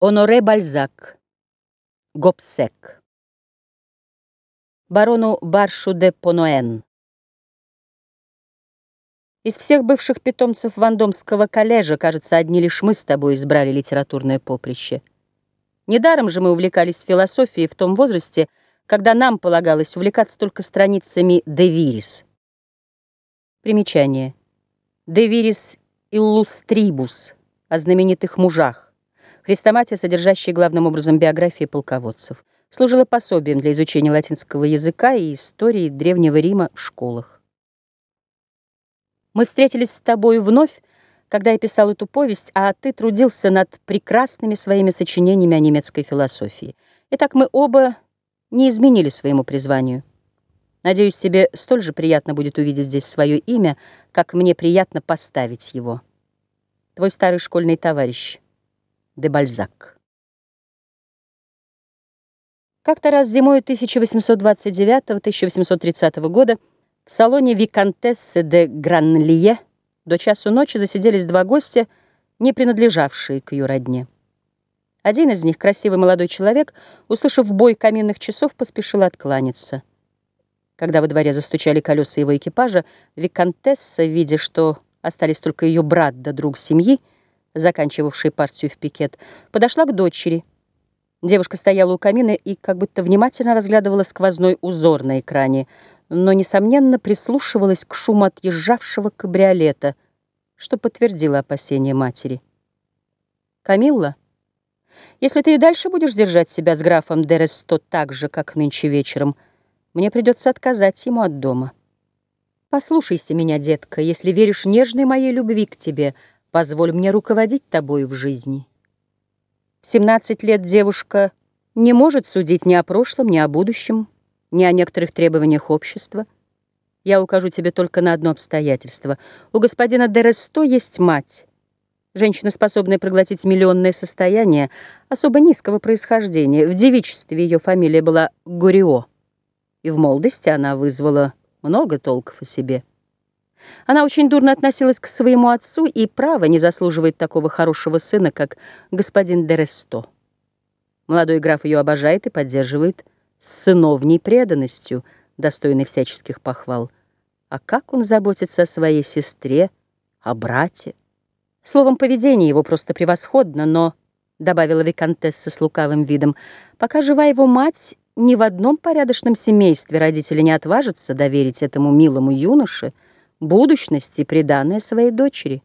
Оноре Бальзак. Гобсек. Барону Баршу де Понуэн. Из всех бывших питомцев Вандомского коллежа, кажется, одни лишь мы с тобой избрали литературное поприще. Недаром же мы увлекались философией в том возрасте, когда нам полагалось увлекаться только страницами «De Viris». Примечание. «De Viris Illustribus» о знаменитых мужах. Хрестоматия, содержащая главным образом биографии полководцев, служила пособием для изучения латинского языка и истории Древнего Рима в школах. Мы встретились с тобой вновь, когда я писал эту повесть, а ты трудился над прекрасными своими сочинениями о немецкой философии. Итак, мы оба не изменили своему призванию. Надеюсь, тебе столь же приятно будет увидеть здесь свое имя, как мне приятно поставить его. Твой старый школьный товарищ — де Бальзак. Как-то раз зимой 1829-1830 года в салоне Викантессы де Гранлие до часу ночи засиделись два гостя, не принадлежавшие к ее родне. Один из них, красивый молодой человек, услышав бой каминных часов, поспешил откланяться. Когда во дворе застучали колеса его экипажа, Викантесса, видя, что остались только ее брат да друг семьи, заканчивавшей партию в пикет, подошла к дочери. Девушка стояла у камина и как будто внимательно разглядывала сквозной узор на экране, но, несомненно, прислушивалась к шуму отъезжавшего кабриолета, что подтвердило опасения матери. «Камилла, если ты и дальше будешь держать себя с графом Дересто так же, как нынче вечером, мне придется отказать ему от дома. Послушайся меня, детка, если веришь нежной моей любви к тебе — Позволь мне руководить тобой в жизни. В 17 лет девушка не может судить ни о прошлом, ни о будущем, ни о некоторых требованиях общества. Я укажу тебе только на одно обстоятельство. У господина Дересто есть мать. Женщина, способная проглотить миллионное состояние, особо низкого происхождения. В девичестве ее фамилия была Горио. И в молодости она вызвала много толков о себе. Она очень дурно относилась к своему отцу и, право, не заслуживает такого хорошего сына, как господин Дересто. Молодой граф ее обожает и поддерживает с сыновней преданностью, достойной всяческих похвал. А как он заботится о своей сестре, о брате? Словом, поведение его просто превосходно, но, — добавила Викантесса с лукавым видом, — пока жива его мать, ни в одном порядочном семействе родители не отважатся доверить этому милому юноше — будущности, приданное своей дочери.